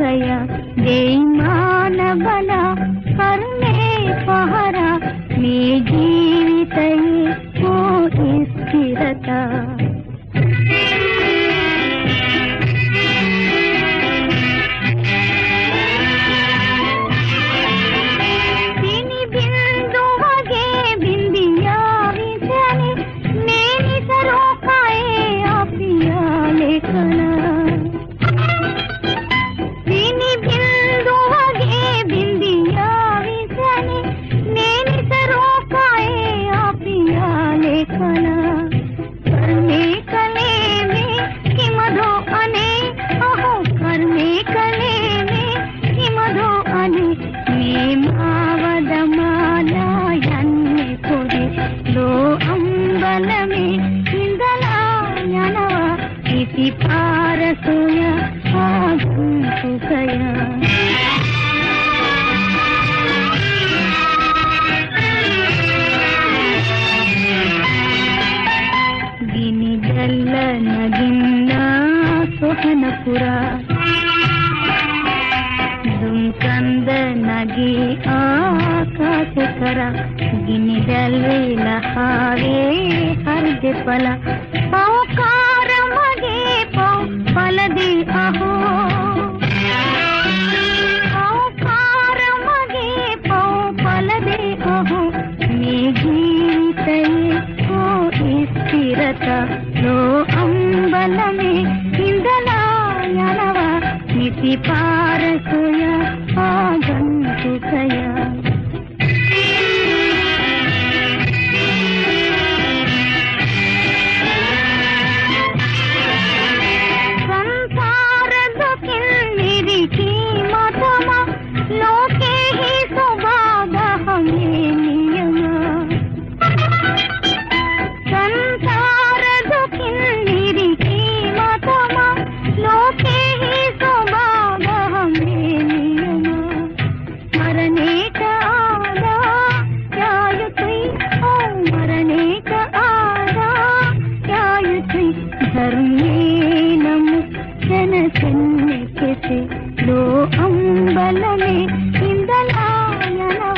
या पहरा मे जीवित ते स्थिरता। అతి పారసూయ ఆగంతుకయా గినిజల్ల నగిన్న సోహనపుర దుంకంద నగి ఆకాశకర గినిజల్వేల హారే హర్జ పల. పాకా ಲೋ ಅಂಬಲಮೆ ಇಂದಲಾಯನವ ನಿತಿ ಪಾ కరుణీనము జన సన్నిధిసి లో అంబలమే ఇందలాయనవా